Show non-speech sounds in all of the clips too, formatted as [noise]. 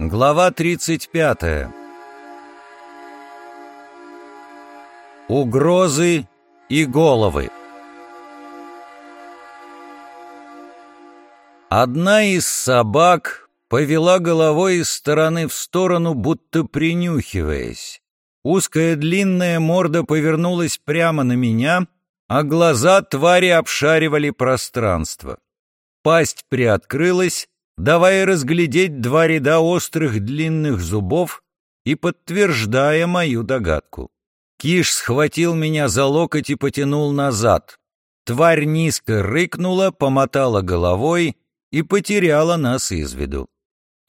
Глава 35. Угрозы и головы. Одна из собак повела головой из стороны в сторону, будто принюхиваясь. Узкая длинная морда повернулась прямо на меня, а глаза твари обшаривали пространство. Пасть приоткрылась, давая разглядеть два ряда острых длинных зубов и подтверждая мою догадку. Киш схватил меня за локоть и потянул назад. Тварь низко рыкнула, помотала головой и потеряла нас из виду.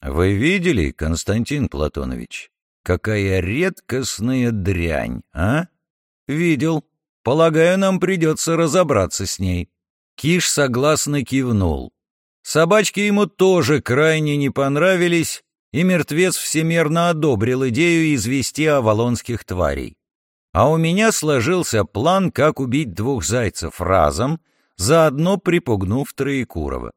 Вы видели, Константин Платонович, какая редкостная дрянь, а? Видел. Полагаю, нам придется разобраться с ней. Киш согласно кивнул. Собачки ему тоже крайне не понравились, и мертвец всемерно одобрил идею извести авалонских тварей. А у меня сложился план, как убить двух зайцев разом, заодно припугнув Троекурова.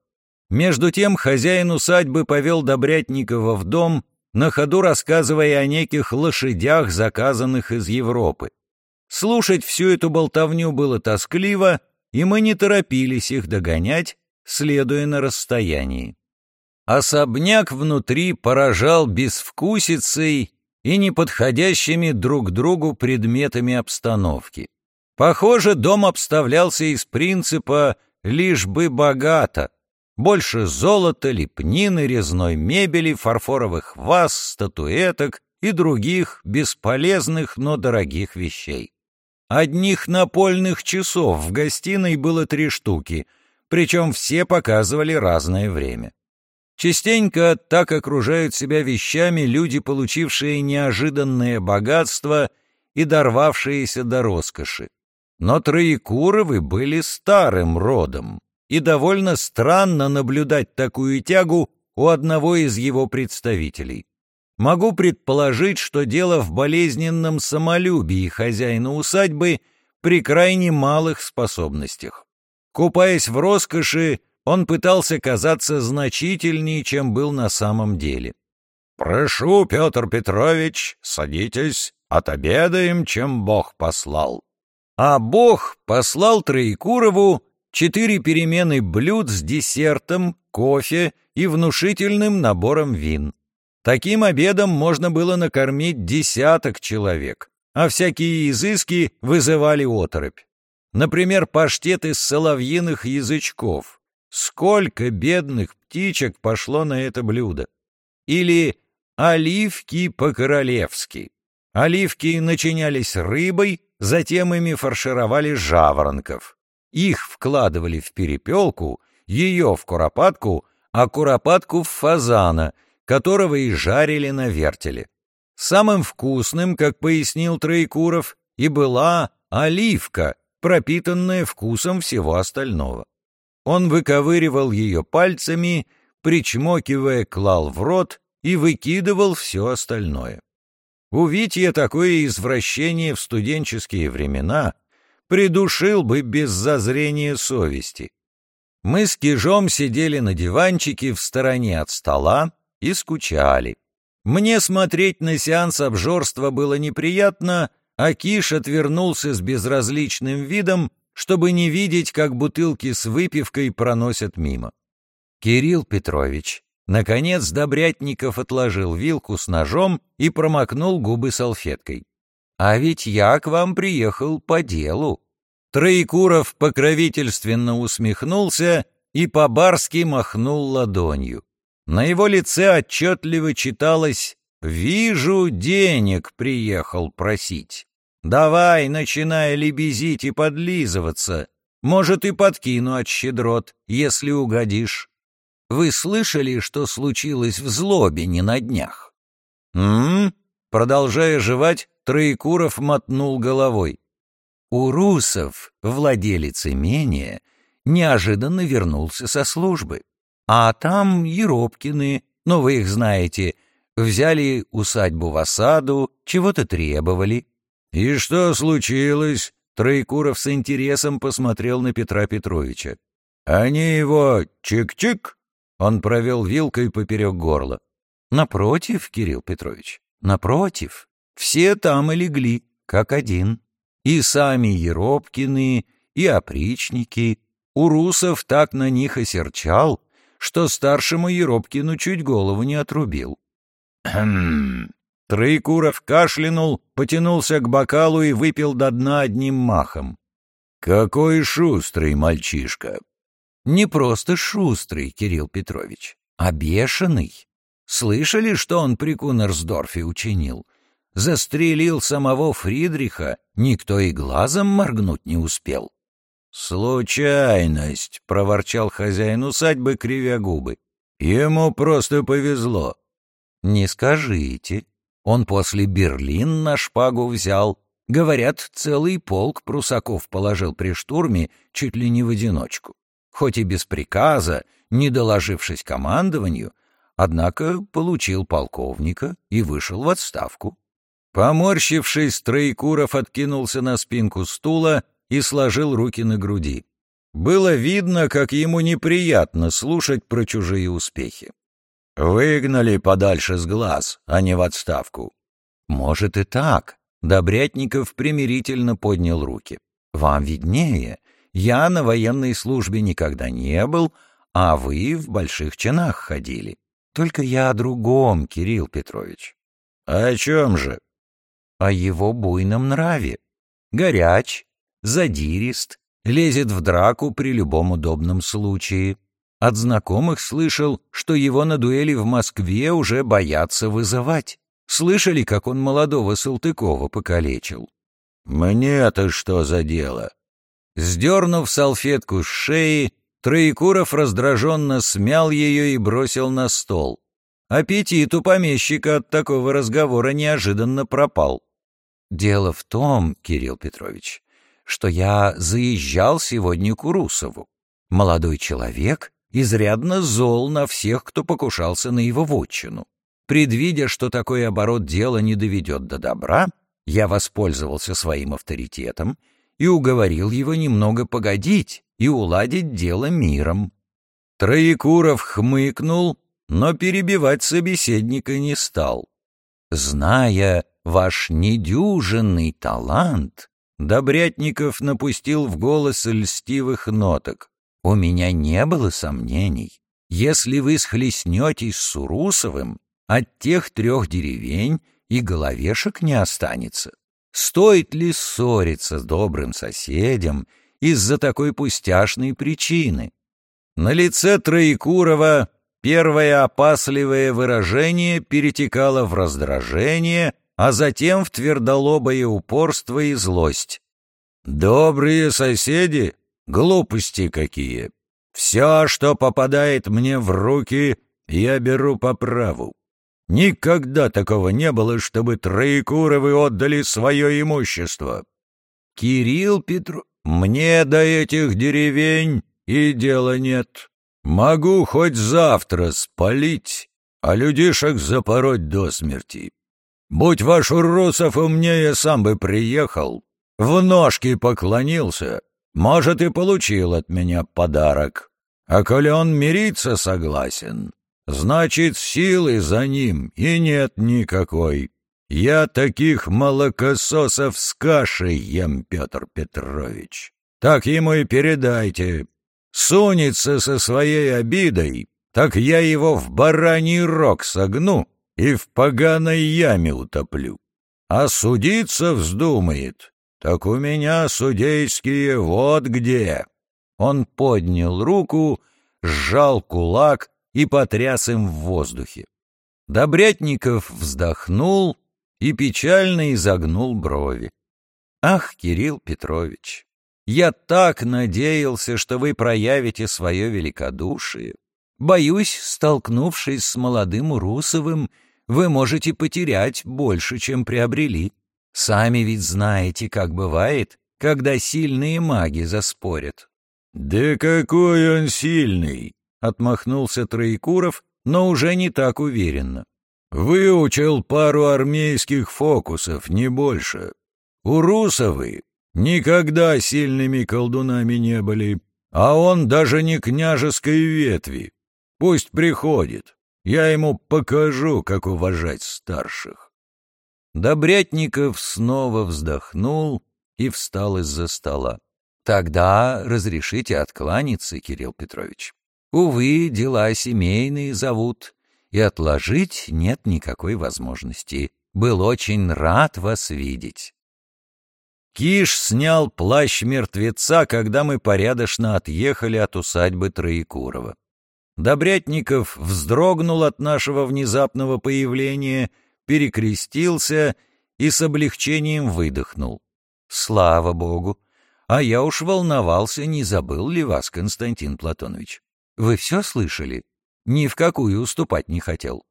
Между тем хозяин усадьбы повел Добрятникова в дом, на ходу рассказывая о неких лошадях, заказанных из Европы. Слушать всю эту болтовню было тоскливо, и мы не торопились их догонять, следуя на расстоянии. Особняк внутри поражал безвкусицей и неподходящими друг другу предметами обстановки. Похоже, дом обставлялся из принципа «лишь бы богато», больше золота, лепнины, резной мебели, фарфоровых ваз, статуэток и других бесполезных, но дорогих вещей. Одних напольных часов в гостиной было три штуки — причем все показывали разное время. Частенько так окружают себя вещами люди, получившие неожиданное богатство и дорвавшиеся до роскоши. Но Троекуровы были старым родом, и довольно странно наблюдать такую тягу у одного из его представителей. Могу предположить, что дело в болезненном самолюбии хозяина усадьбы при крайне малых способностях. Купаясь в роскоши, он пытался казаться значительнее, чем был на самом деле. «Прошу, Петр Петрович, садитесь, отобедаем, чем Бог послал». А Бог послал Троекурову четыре перемены блюд с десертом, кофе и внушительным набором вин. Таким обедом можно было накормить десяток человек, а всякие изыски вызывали оторопь. Например, паштет из соловьиных язычков. Сколько бедных птичек пошло на это блюдо. Или оливки по-королевски. Оливки начинялись рыбой, затем ими фаршировали жаворонков. Их вкладывали в перепелку, ее в куропатку, а куропатку в фазана, которого и жарили на вертеле. Самым вкусным, как пояснил Троекуров, и была оливка, пропитанная вкусом всего остального. Он выковыривал ее пальцами, причмокивая, клал в рот и выкидывал все остальное. Увидь я такое извращение в студенческие времена, придушил бы без зазрения совести. Мы с Кижом сидели на диванчике в стороне от стола и скучали. Мне смотреть на сеанс обжорства было неприятно, а Киш отвернулся с безразличным видом, чтобы не видеть, как бутылки с выпивкой проносят мимо. Кирилл Петрович, наконец Добрятников отложил вилку с ножом и промокнул губы салфеткой. «А ведь я к вам приехал по делу». Троекуров покровительственно усмехнулся и по-барски махнул ладонью. На его лице отчетливо читалось «Вижу, денег приехал просить. Давай, начинай лебезить и подлизываться. Может, и подкину от щедрот, если угодишь. Вы слышали, что случилось в злобе не на днях?» «М-м-м?» Продолжая жевать, Троекуров мотнул головой. У русов владелец имения неожиданно вернулся со службы. А там Еропкины, ну вы их знаете, взяли усадьбу в осаду, чего-то требовали. «И что случилось?» Троекуров с интересом посмотрел на Петра Петровича. «Они его чик-чик?» Он провел вилкой поперек горла. Напротив, Кирилл Петрович, напротив, все там и легли, как один. И сами Еропкины, и опричники. У русов так на них осерчал, что старшему Еропкину чуть голову не отрубил. [clears throat] «Хм...» Троекуров кашлянул, потянулся к бокалу и выпил до дна одним махом. «Какой шустрый мальчишка!» «Не просто шустрый, Кирилл Петрович, а бешеный. Слышали, что он при Кунерсдорфе учинил? Застрелил самого Фридриха, никто и глазом моргнуть не успел». «Случайность», — проворчал хозяин усадьбы, кривя губы. «Ему просто повезло». «Не скажите. Он после Берлин на шпагу взял. Говорят, целый полк прусаков положил при штурме чуть ли не в одиночку. Хоть и без приказа, не доложившись командованию, однако получил полковника и вышел в отставку. Поморщившись, Троекуров откинулся на спинку стула и сложил руки на груди. Было видно, как ему неприятно слушать про чужие успехи. Выгнали подальше с глаз, а не в отставку. Может и так. Добрятников примирительно поднял руки. Вам виднее. Я на военной службе никогда не был, а вы в больших чинах ходили. Только я о другом, Кирилл Петрович. О чем же? О его буйном нраве. Горяч, задирист, лезет в драку при любом удобном случае. От знакомых слышал, что его на дуэли в Москве уже боятся вызывать. Слышали, как он молодого Салтыкова покалечил? «Мне-то что за дело?» Сдернув салфетку с шеи, Троекуров раздраженно смял ее и бросил на стол. Аппетит у помещика от такого разговора неожиданно пропал. «Дело в том, Кирилл Петрович, что я заезжал сегодня к Урусову. Молодой человек изрядно зол на всех, кто покушался на его вотчину. Предвидя, что такой оборот дела не доведет до добра, я воспользовался своим авторитетом и уговорил его немного погодить и уладить дело миром. Троекуров хмыкнул, но перебивать собеседника не стал. Зная ваш недюжинный талант, Добрятников напустил в голос льстивых ноток. «У меня не было сомнений. Если вы схлестнетесь с Сурусовым, от тех трех деревень и головешек не останется. Стоит ли ссориться с добрым соседем из-за такой пустяшной причины?» На лице Троекурова первое опасливое выражение перетекало в раздражение, а затем в твердолобое упорство и злость. «Добрые соседи? Глупости какие! Все, что попадает мне в руки, я беру по праву. Никогда такого не было, чтобы Троекуровы отдали свое имущество. Кирилл Петру... Мне до этих деревень и дела нет. Могу хоть завтра спалить, а людишек запороть до смерти. Будь ваш Урусов умнее, сам бы приехал, в ножки поклонился, может, и получил от меня подарок. А коли он мириться согласен, значит, силы за ним и нет никакой. Я таких молокососов с кашей ем, Петр Петрович. Так ему и передайте. Сунется со своей обидой, так я его в бараний рог согну и в поганой яме утоплю. А судиться вздумает, так у меня судейские вот где. Он поднял руку, сжал кулак и потряс им в воздухе. Добрятников вздохнул и печально изогнул брови. «Ах, Кирилл Петрович, я так надеялся, что вы проявите свое великодушие. Боюсь, столкнувшись с молодым Урусовым, вы можете потерять больше, чем приобрели. Сами ведь знаете, как бывает, когда сильные маги заспорят». «Да какой он сильный!» — отмахнулся Троекуров, но уже не так уверенно. «Выучил пару армейских фокусов, не больше. У Русовы никогда сильными колдунами не были, а он даже не княжеской ветви. Пусть приходит. Я ему покажу, как уважать старших. Добрятников снова вздохнул и встал из-за стола. Тогда разрешите откланяться, Кирилл Петрович. Увы, дела семейные зовут, и отложить нет никакой возможности. Был очень рад вас видеть. Киш снял плащ мертвеца, когда мы порядочно отъехали от усадьбы Троекурова. Добрятников вздрогнул от нашего внезапного появления, перекрестился и с облегчением выдохнул. Слава богу! А я уж волновался, не забыл ли вас, Константин Платонович. Вы все слышали? Ни в какую уступать не хотел.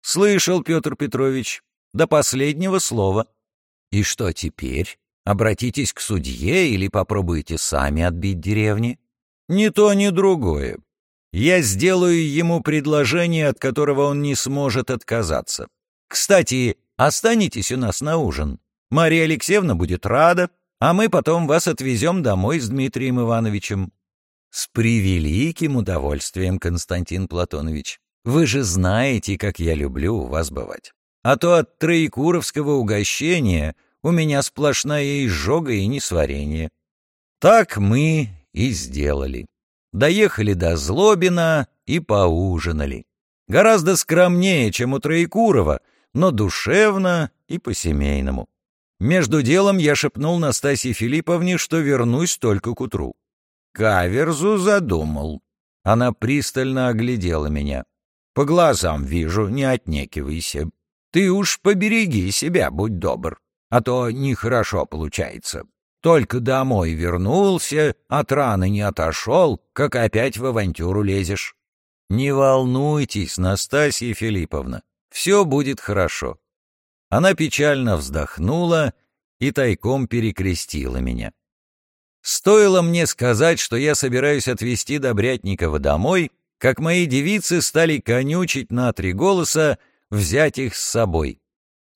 Слышал, Петр Петрович, до последнего слова. И что теперь? Обратитесь к судье или попробуйте сами отбить деревни? Ни то, ни другое. Я сделаю ему предложение, от которого он не сможет отказаться. Кстати, останетесь у нас на ужин. Мария Алексеевна будет рада, а мы потом вас отвезем домой с Дмитрием Ивановичем. С превеликим удовольствием, Константин Платонович. Вы же знаете, как я люблю у вас бывать. А то от троекуровского угощения у меня сплошная изжога и несварение. Так мы и сделали. Доехали до Злобина и поужинали. Гораздо скромнее, чем у Троекурова, но душевно и по-семейному. Между делом я шепнул Настасье Филипповне, что вернусь только к утру. Каверзу задумал. Она пристально оглядела меня. По глазам вижу, не отнекивайся. Ты уж побереги себя, будь добр, а то нехорошо получается. Только домой вернулся, от раны не отошел, как опять в авантюру лезешь. Не волнуйтесь, Настасья Филипповна, все будет хорошо. Она печально вздохнула и тайком перекрестила меня. Стоило мне сказать, что я собираюсь отвезти Добрятникова домой, как мои девицы стали конючить на три голоса взять их с собой.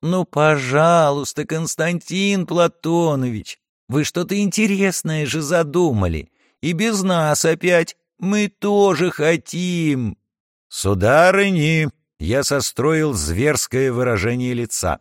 «Ну, пожалуйста, Константин Платонович, вы что-то интересное же задумали, и без нас опять мы тоже хотим». «Сударыни», — я состроил зверское выражение лица,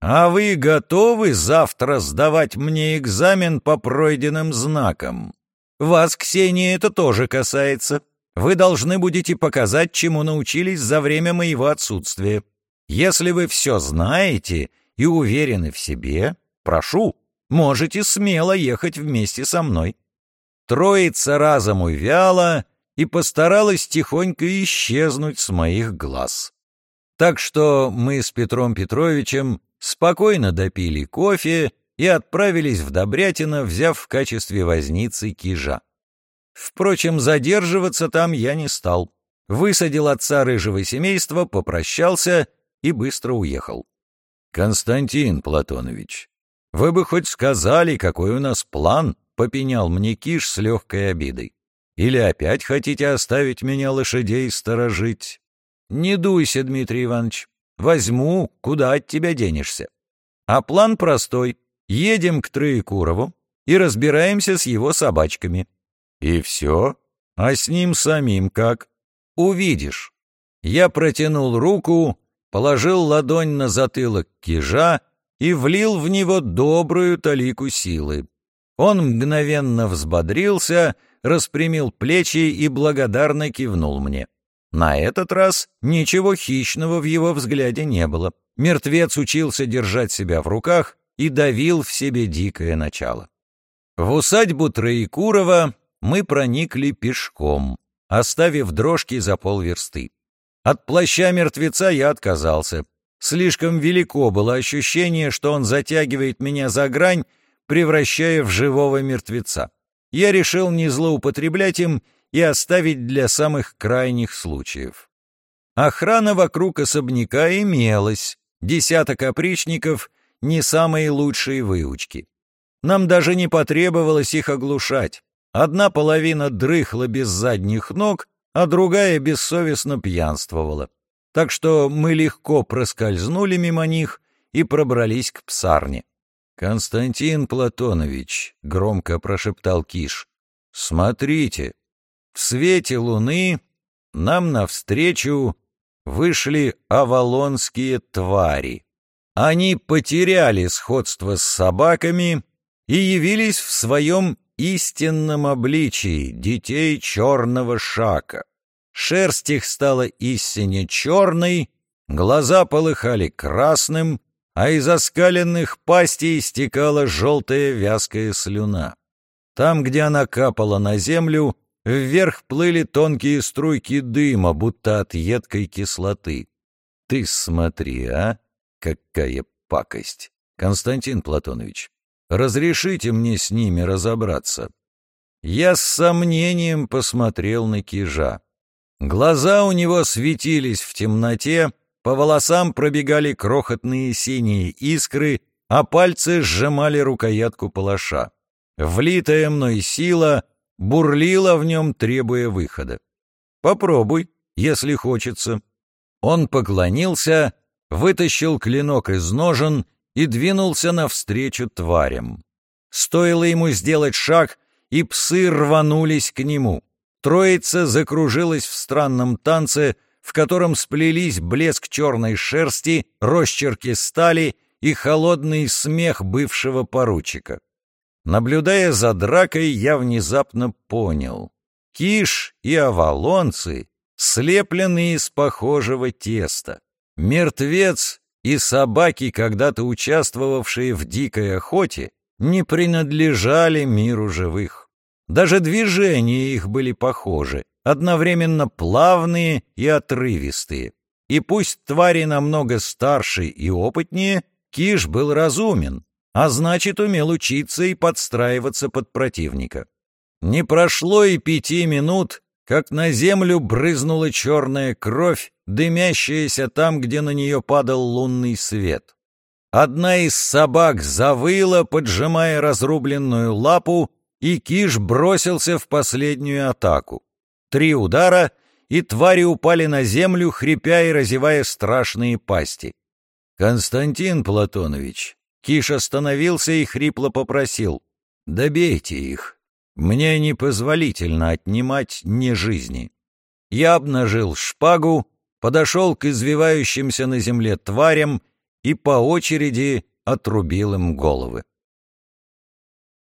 «А вы готовы завтра сдавать мне экзамен по пройденным знакам? Вас, Ксения, это тоже касается. Вы должны будете показать, чему научились за время моего отсутствия. Если вы все знаете и уверены в себе, прошу, можете смело ехать вместе со мной». Троица разом увяла и постаралась тихонько исчезнуть с моих глаз. Так что мы с Петром Петровичем спокойно допили кофе и отправились в Добрятино, взяв в качестве возницы кижа. Впрочем, задерживаться там я не стал. Высадил отца рыжего семейства, попрощался и быстро уехал. «Константин Платонович, вы бы хоть сказали, какой у нас план?» — попенял мне Киш с легкой обидой. «Или опять хотите оставить меня лошадей сторожить?» «Не дуйся, Дмитрий Иванович. Возьму, куда от тебя денешься. А план простой. Едем к Троекурову и разбираемся с его собачками. И все? А с ним самим как? Увидишь. Я протянул руку, положил ладонь на затылок кижа и влил в него добрую талику силы. Он мгновенно взбодрился, распрямил плечи и благодарно кивнул мне. На этот раз ничего хищного в его взгляде не было. Мертвец учился держать себя в руках и давил в себе дикое начало. В усадьбу Троекурова мы проникли пешком, оставив дрожки за полверсты. От плаща мертвеца я отказался. Слишком велико было ощущение, что он затягивает меня за грань, превращая в живого мертвеца. Я решил не злоупотреблять им и оставить для самых крайних случаев. Охрана вокруг особняка имелась, десяток опричников — не самые лучшие выучки. Нам даже не потребовалось их оглушать. Одна половина дрыхла без задних ног, а другая бессовестно пьянствовала. Так что мы легко проскользнули мимо них и пробрались к псарне. «Константин Платонович», — громко прошептал Киш, — «смотрите, в свете луны нам навстречу вышли авалонские твари. Они потеряли сходство с собаками и явились в своем истинном обличии детей черного шака. Шерсть их стала истине черной, глаза полыхали красным, а из оскаленных пастей истекала желтая вязкая слюна. Там, где она капала на землю, вверх плыли тонкие струйки дыма, будто от едкой кислоты. Ты смотри, а, какая пакость! Константин Платонович, разрешите мне с ними разобраться. Я с сомнением посмотрел на кижа. Глаза у него светились в темноте, по волосам пробегали крохотные синие искры, а пальцы сжимали рукоятку палаша. Влитая мной сила бурлила в нем, требуя выхода. «Попробуй, если хочется». Он поклонился, вытащил клинок из ножен и двинулся навстречу тварям. Стоило ему сделать шаг, и псы рванулись к нему. Троица закружилась в странном танце, в котором сплелись блеск черной шерсти, росчерки стали и холодный смех бывшего поручика. Наблюдая за дракой, я внезапно понял. Киш и авалонцы слеплены из похожего теста. Мертвец и собаки, когда-то участвовавшие в дикой охоте, не принадлежали миру живых. Даже движения их были похожи, одновременно плавные и отрывистые. И пусть твари намного старше и опытнее, Киш был разумен, а значит, умел учиться и подстраиваться под противника. Не прошло и пяти минут, как на землю брызнула черная кровь, дымящаяся там, где на нее падал лунный свет. Одна из собак завыла, поджимая разрубленную лапу, и Киш бросился в последнюю атаку. Три удара, и твари упали на землю, хрипя и разевая страшные пасти. «Константин Платонович!» Киш остановился и хрипло попросил. «Добейте их. Мне непозволительно отнимать не жизни». Я обнажил шпагу, подошел к извивающимся на земле тварям и по очереди отрубил им головы.